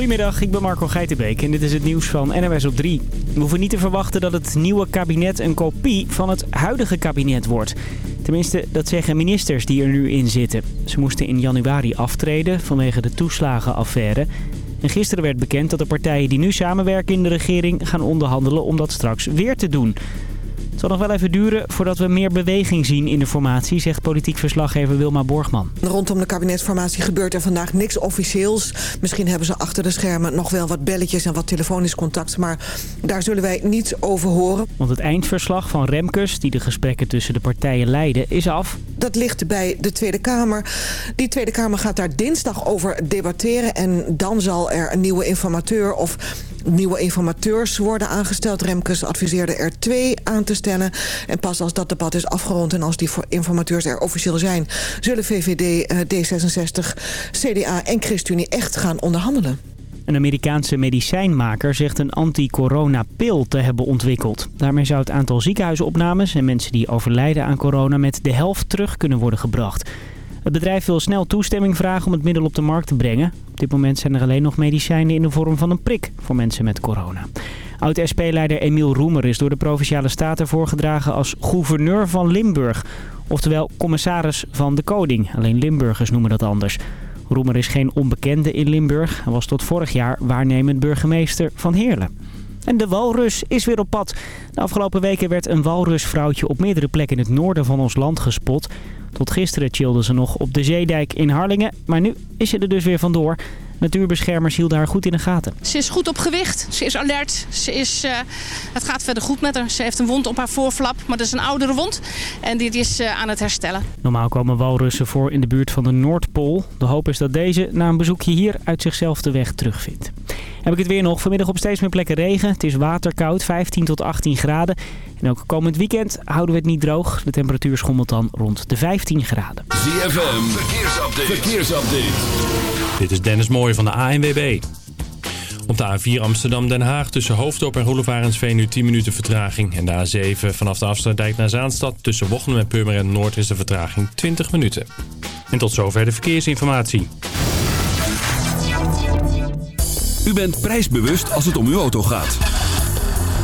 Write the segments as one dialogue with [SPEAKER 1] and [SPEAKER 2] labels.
[SPEAKER 1] Goedemiddag, ik ben Marco Geitenbeek en dit is het nieuws van NOS op 3. We hoeven niet te verwachten dat het nieuwe kabinet een kopie van het huidige kabinet wordt. Tenminste, dat zeggen ministers die er nu in zitten. Ze moesten in januari aftreden vanwege de toeslagenaffaire. En gisteren werd bekend dat de partijen die nu samenwerken in de regering gaan onderhandelen om dat straks weer te doen. Het zal nog wel even duren voordat we meer beweging zien in de formatie, zegt politiek verslaggever Wilma Borgman.
[SPEAKER 2] Rondom de kabinetsformatie gebeurt er vandaag niks officieels. Misschien hebben ze achter de schermen nog wel wat belletjes en wat telefonisch contact, maar daar zullen wij niets over horen.
[SPEAKER 1] Want het eindverslag van Remkes, die de gesprekken tussen de partijen leidde, is af.
[SPEAKER 2] Dat ligt bij de Tweede Kamer. Die Tweede Kamer gaat daar dinsdag over debatteren en dan zal er een nieuwe informateur of nieuwe informateurs worden aangesteld. Remkes adviseerde er twee aan te stellen. En pas als dat debat is afgerond en als die informateurs er officieel zijn... zullen VVD, D66, CDA en ChristenUnie echt gaan onderhandelen.
[SPEAKER 1] Een Amerikaanse medicijnmaker zegt een anti-corona-pil te hebben ontwikkeld. Daarmee zou het aantal ziekenhuisopnames en mensen die overlijden aan corona met de helft terug kunnen worden gebracht. Het bedrijf wil snel toestemming vragen om het middel op de markt te brengen. Op dit moment zijn er alleen nog medicijnen in de vorm van een prik voor mensen met corona. Oud-SP-leider Emiel Roemer is door de Provinciale Staten voorgedragen als gouverneur van Limburg. Oftewel commissaris van de koning. Alleen Limburgers noemen dat anders. Roemer is geen onbekende in Limburg. Hij was tot vorig jaar waarnemend burgemeester van Heerlen. En de walrus is weer op pad. De afgelopen weken werd een walrusvrouwtje op meerdere plekken in het noorden van ons land gespot. Tot gisteren chillde ze nog op de Zeedijk in Harlingen, maar nu is ze er dus weer vandoor. Natuurbeschermers hielden haar goed in de gaten.
[SPEAKER 3] Ze is goed op gewicht, ze is alert, ze is, uh, het gaat verder goed met haar. Ze heeft een wond op haar voorflap, maar dat is een oudere wond en die is uh, aan het herstellen.
[SPEAKER 1] Normaal komen walrussen voor in de buurt van de Noordpool. De hoop is dat deze na een bezoekje hier uit zichzelf de weg terugvindt. Heb ik het weer nog. Vanmiddag op steeds meer plekken regen. Het is waterkoud, 15 tot 18 graden. En ook komend weekend houden we het niet droog. De temperatuur schommelt dan rond de 15 graden.
[SPEAKER 4] ZFM, verkeersupdate. verkeersupdate.
[SPEAKER 5] Dit is Dennis Mooij van de ANWB. Op de A4 Amsterdam-Den Haag tussen Hoofddorp en Roelevarensveen nu 10 minuten vertraging. En de A7 vanaf de Afsluitdijk naar Zaanstad tussen Wochen en Purmerend Noord is de vertraging 20 minuten. En tot zover de verkeersinformatie.
[SPEAKER 4] U bent prijsbewust als het om uw auto gaat.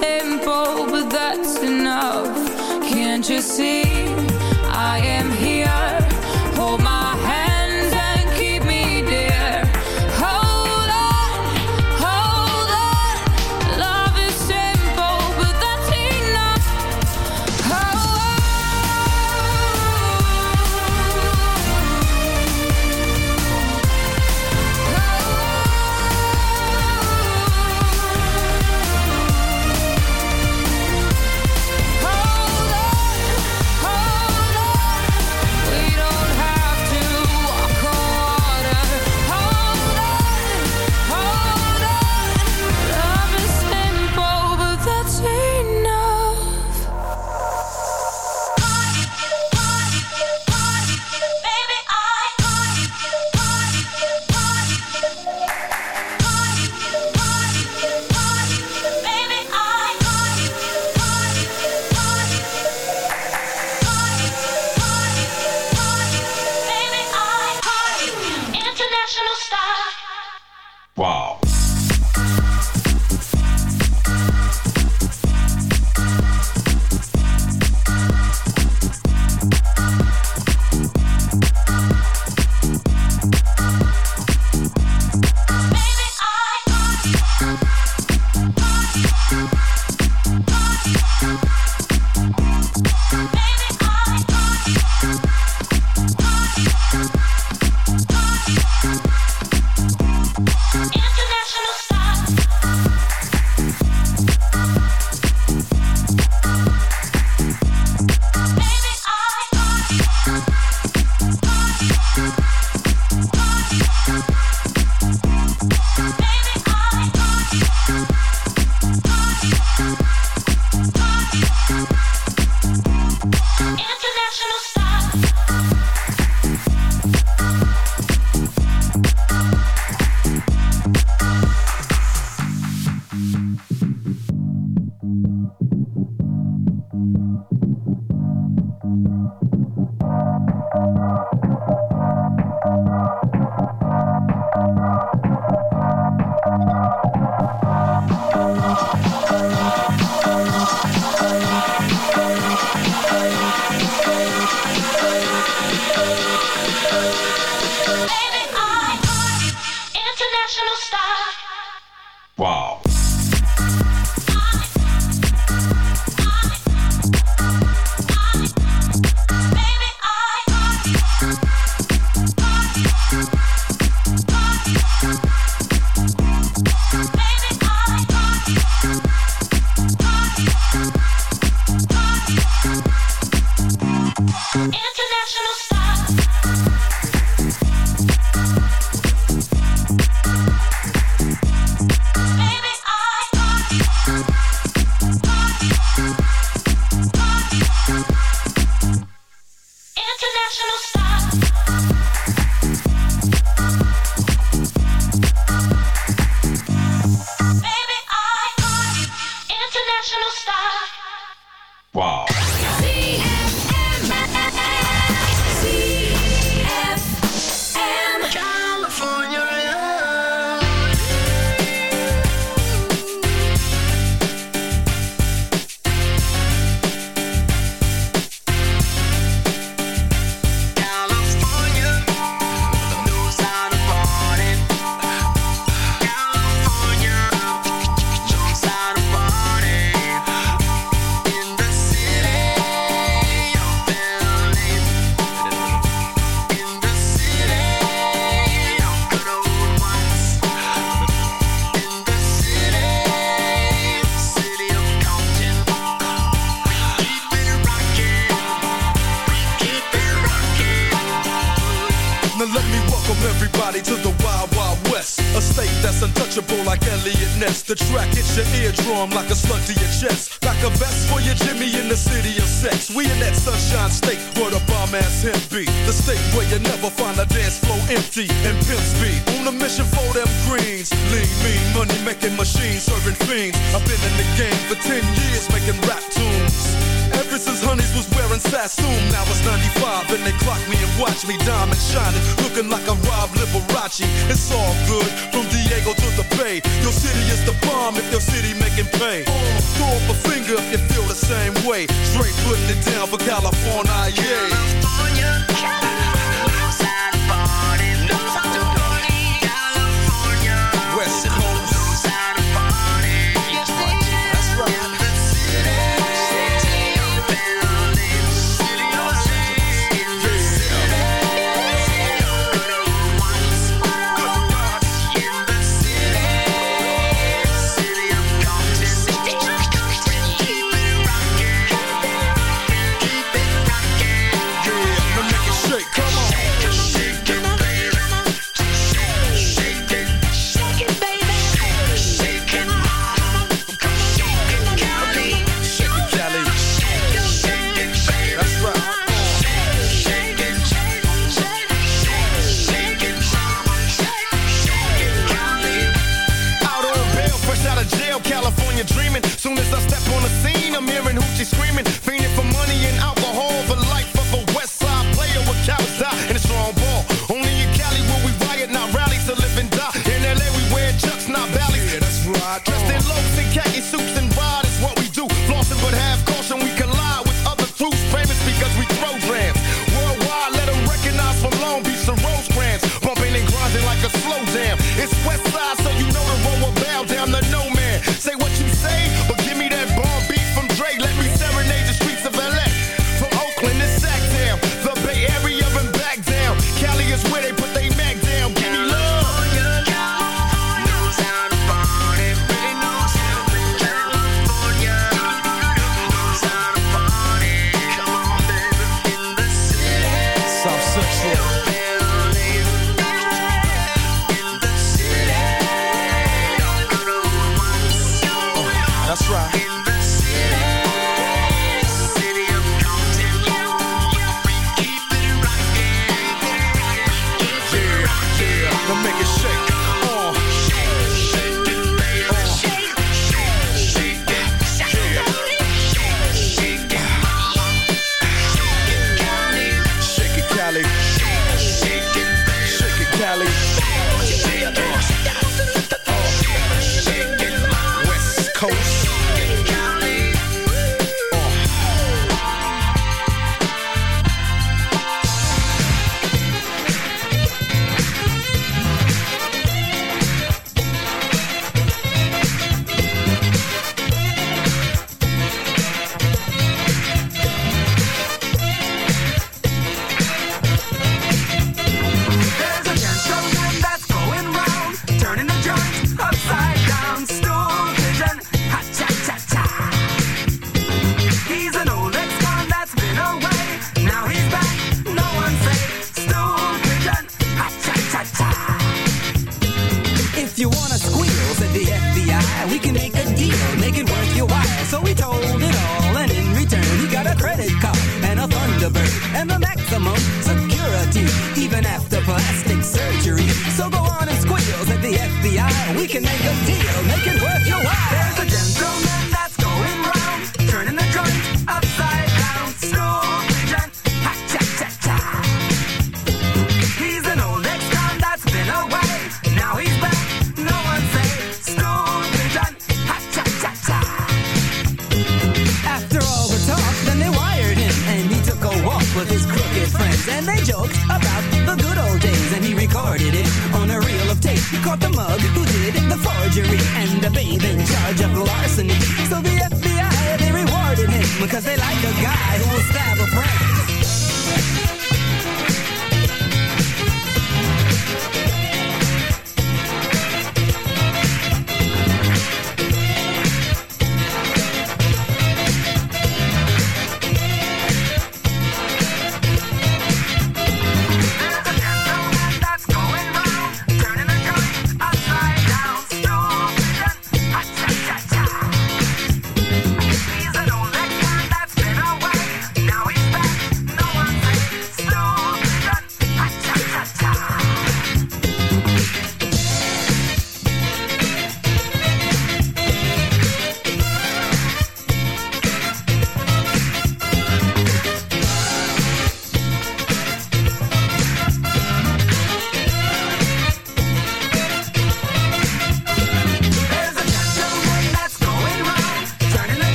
[SPEAKER 6] tempo, but that's enough.
[SPEAKER 7] Can't you see?
[SPEAKER 8] Versace.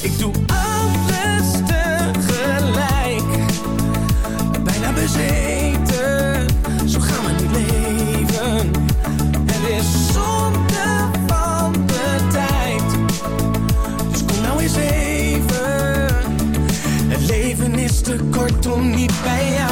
[SPEAKER 9] Ik doe alles tegelijk, bijna bezeten. Zo
[SPEAKER 10] gaan we niet leven. Het is zonde van de tijd, dus kom nou eens even. Het leven is te kort om niet bij jou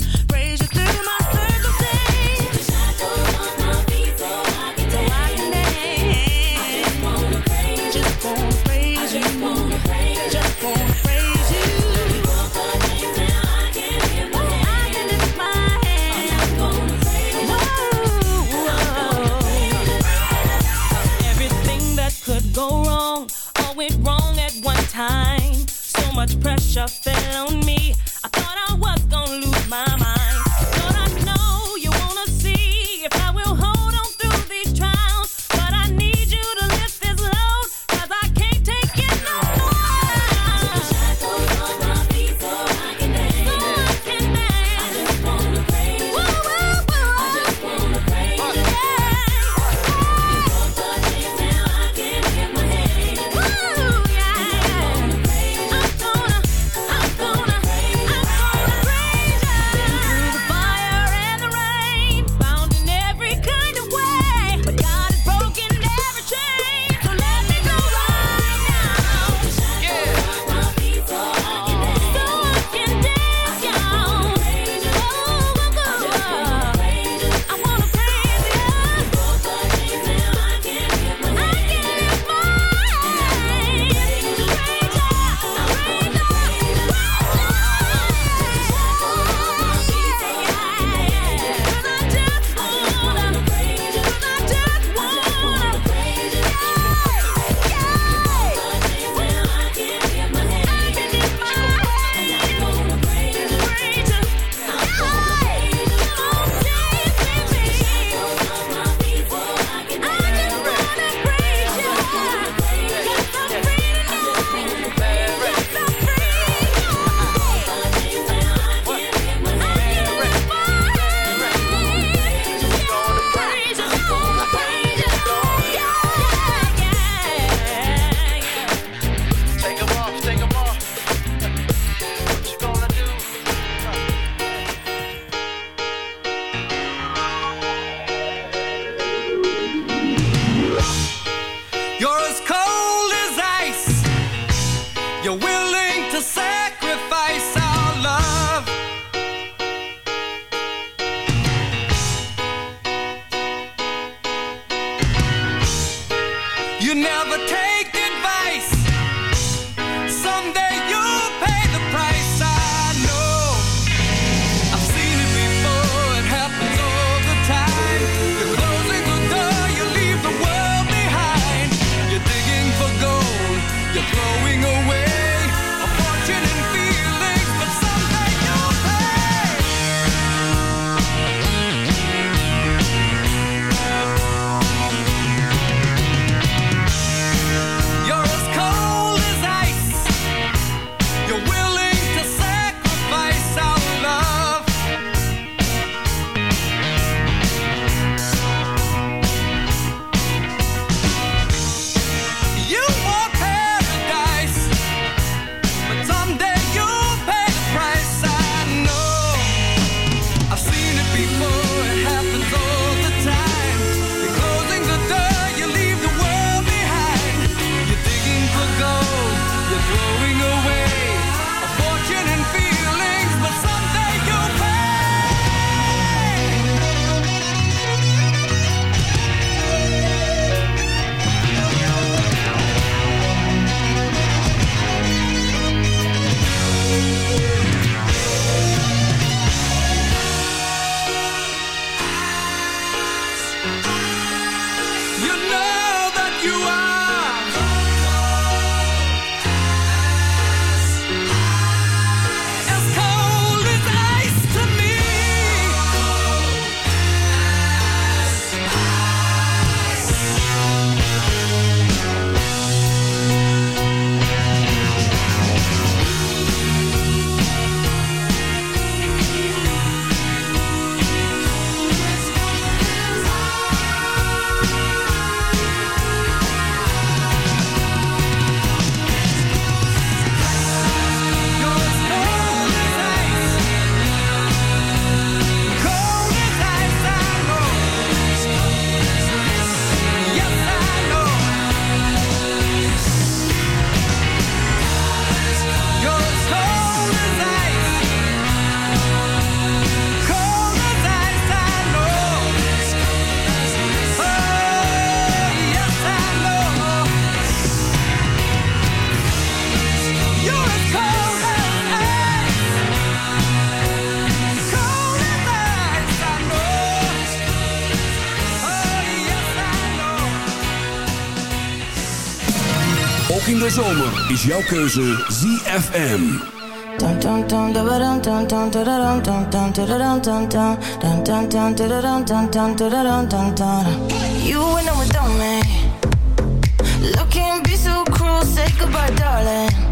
[SPEAKER 11] should
[SPEAKER 4] de zomer is jouw keuze ZFM.
[SPEAKER 12] You and I were dumb, Looking be so cruel, say goodbye, darling.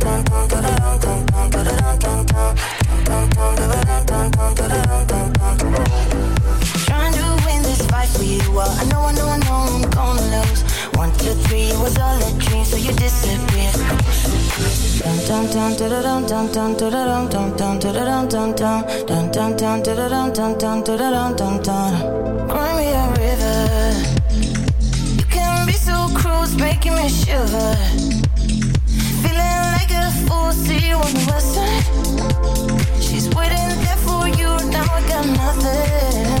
[SPEAKER 12] So you disappear. Dun dun dun dun dun dun dun dun dun dun dun dun dun dun dun dun dun dun dun dun. Cry me a river. You can be so cruel, making me shiver. Feeling like a fool, see you on the west. She's waiting there for you, now I got nothing.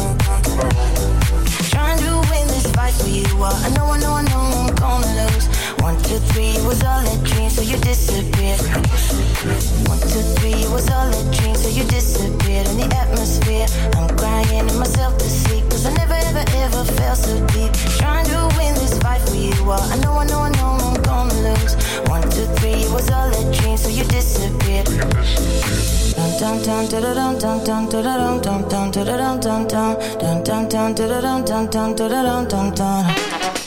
[SPEAKER 12] Trying to win fight for you. Well, I know, I know, I know I'm gonna lose. One, two, three, was all a dream, so you disappeared. One, two, three, was all a dream, so you disappeared in the atmosphere. I'm crying in myself to sleep, cause I never, ever, ever felt so deep. Trying to win this fight for you. Well, I know, I know, I know I'm gonna lose. One, two, three, was all a dream, so you disappeared. Dun dun dun dun dun dun dun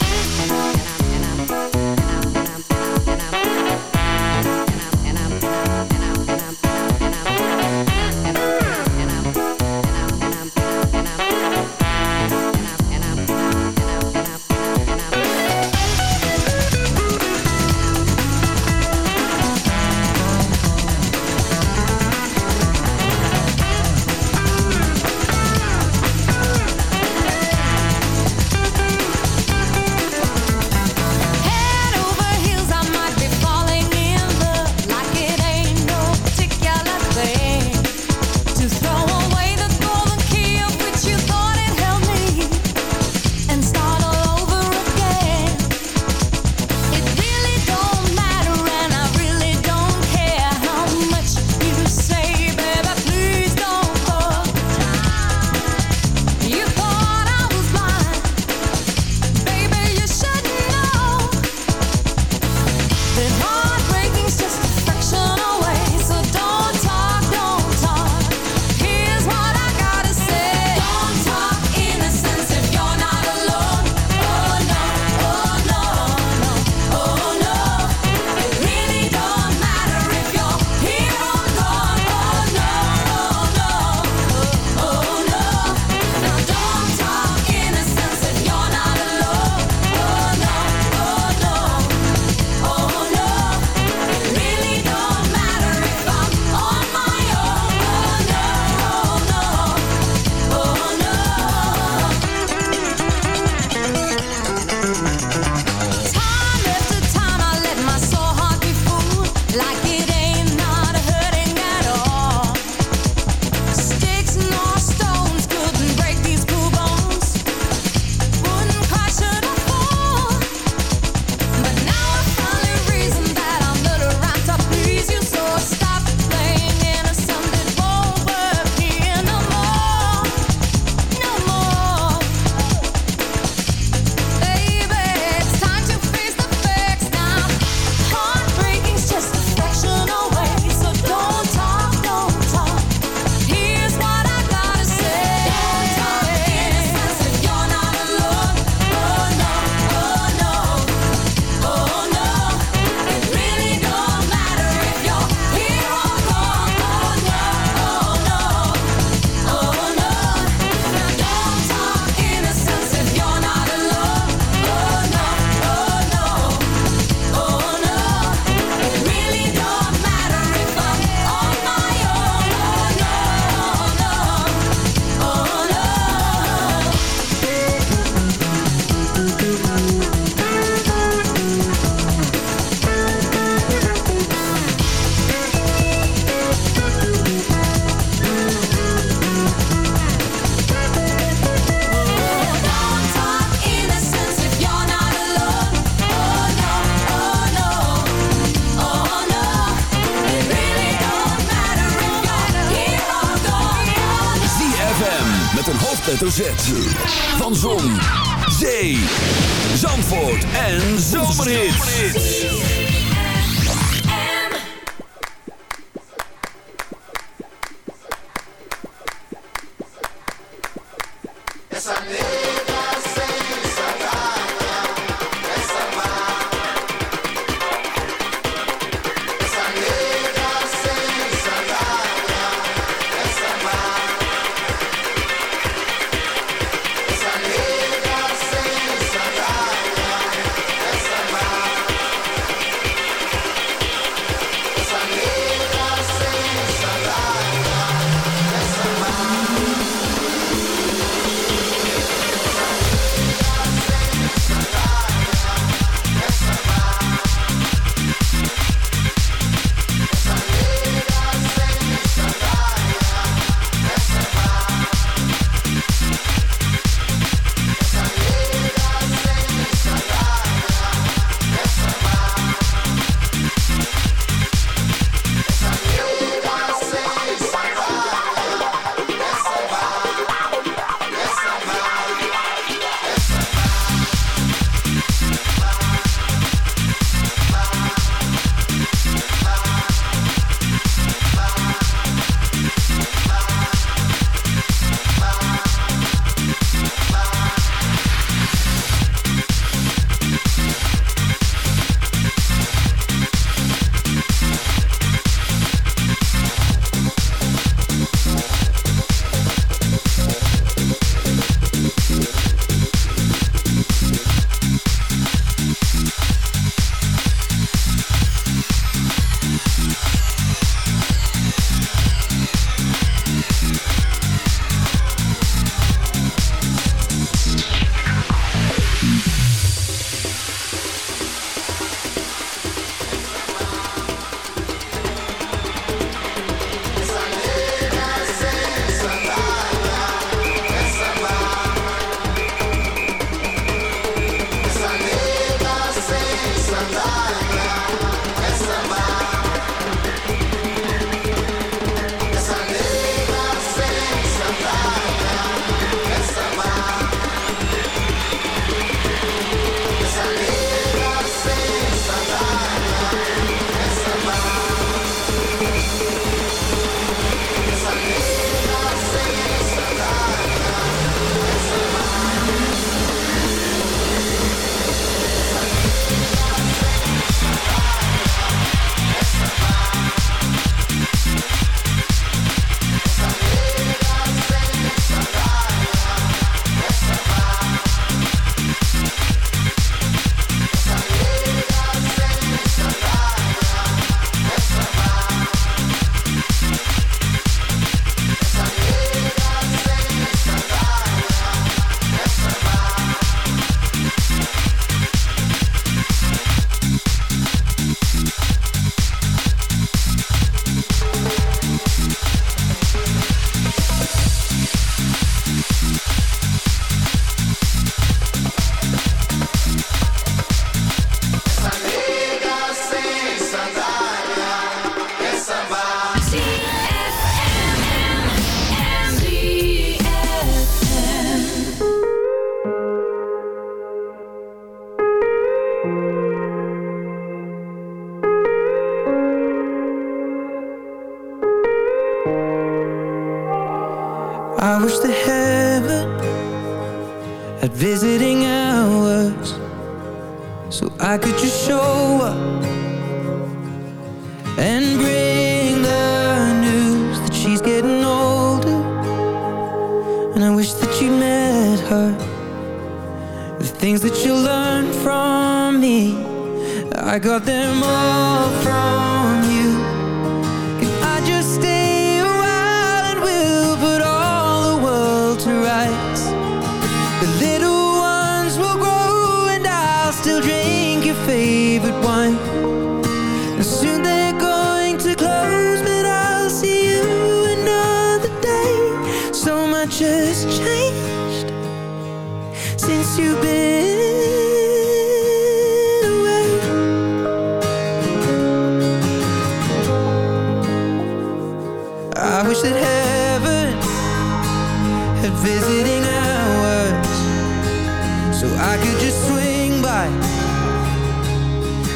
[SPEAKER 13] So I could just swing by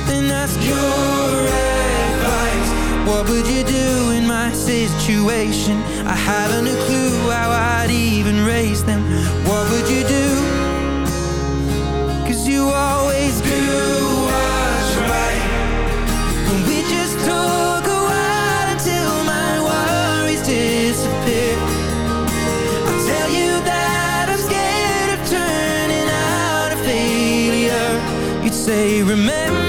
[SPEAKER 13] And ask your advice What would you do in my situation? I haven't a clue how I'd even raise them What would you do? Cause you always do say remember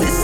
[SPEAKER 13] this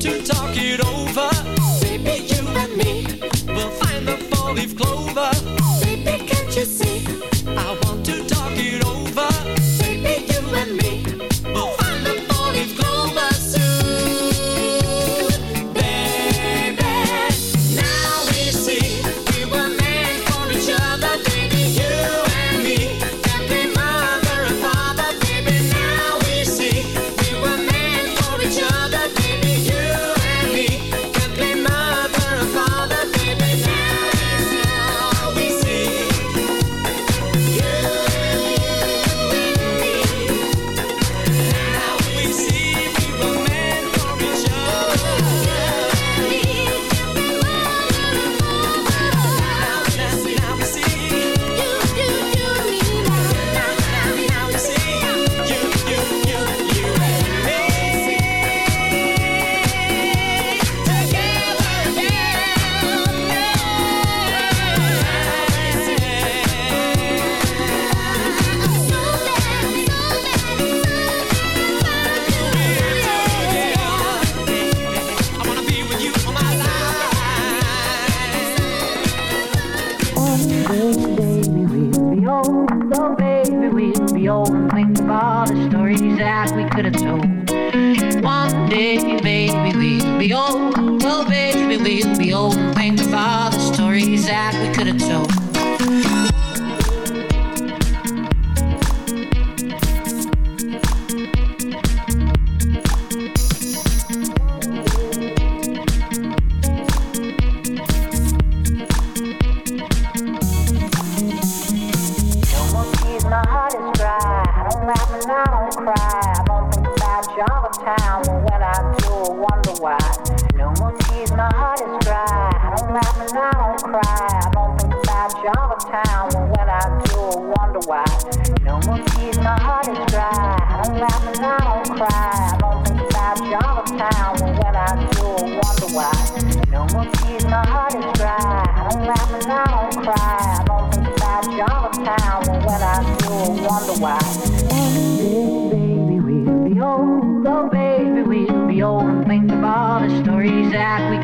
[SPEAKER 14] to talk it over.